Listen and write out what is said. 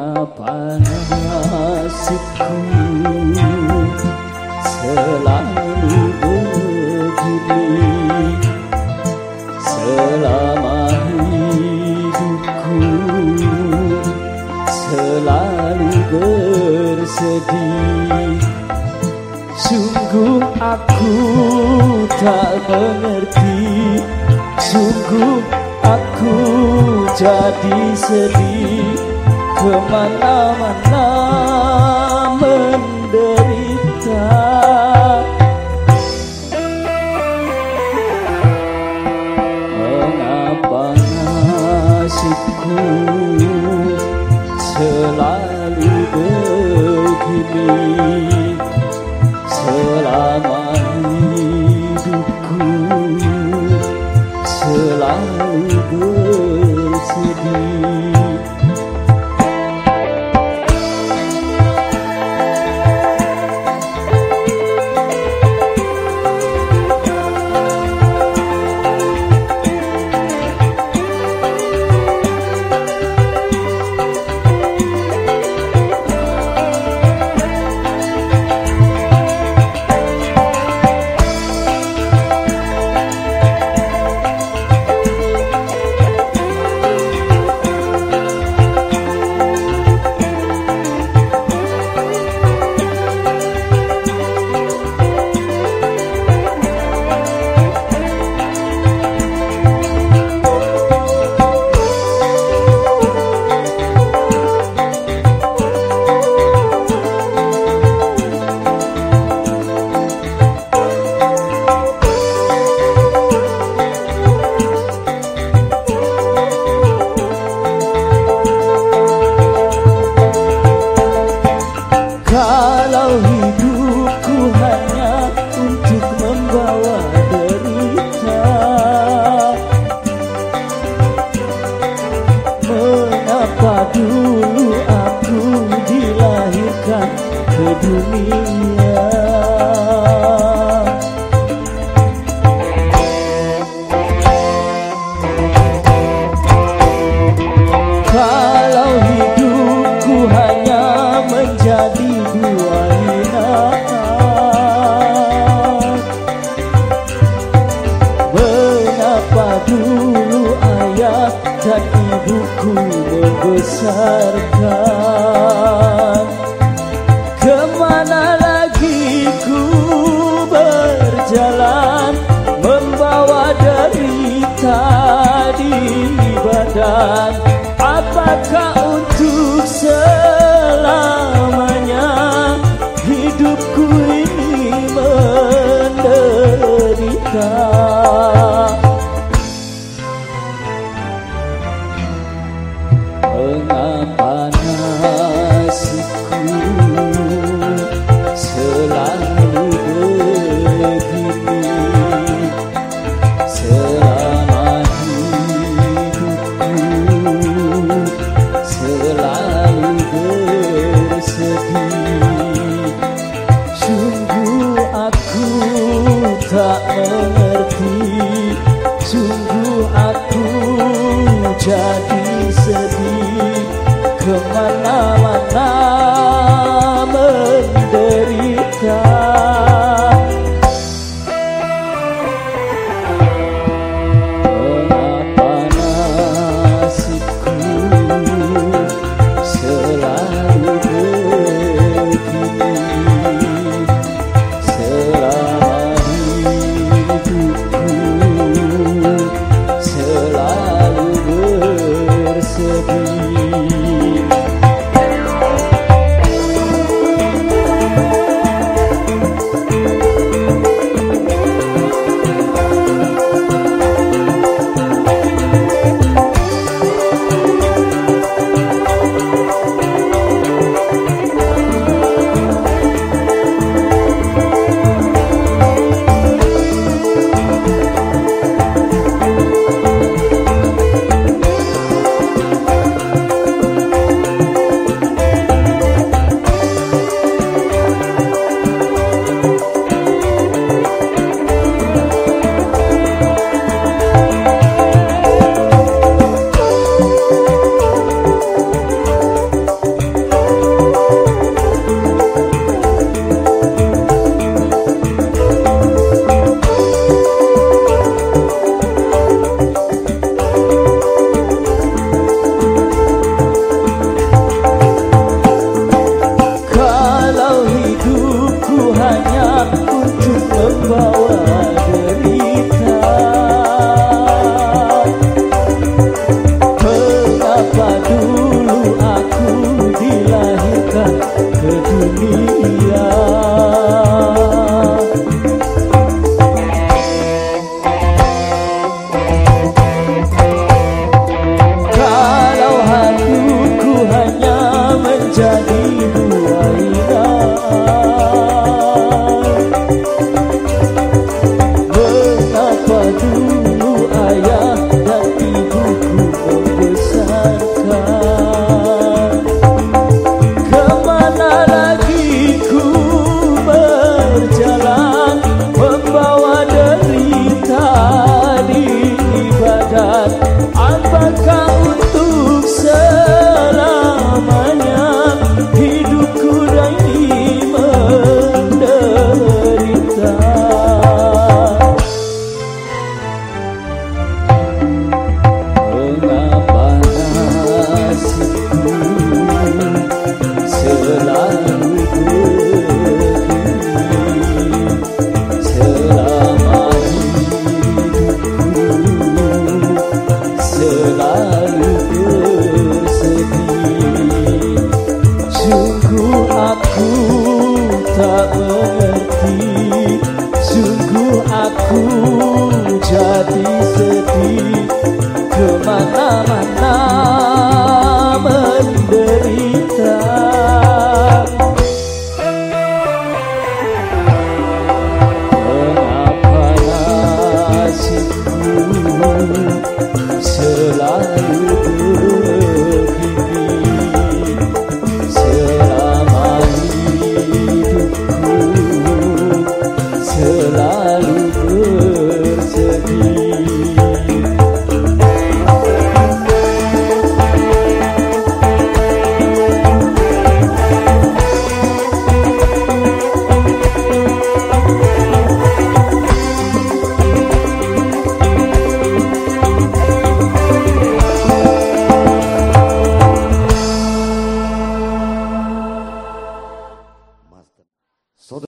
Mengapa nasibku selalu begini Selama hidupku selalu bersedih. Sungguh aku tak mengerti Sungguh aku jadi sedih Ke mana-mana menderita. Mengapa nasibku selalu begini? Selama hidupku selalu bersedih dan ibuku membesarkan. Ke mana lagi ku berjalan Membawa derita di badan? Apakah Oh, my God. tak mengerti. Sungguh aku jadi sedih. Ke mana-mana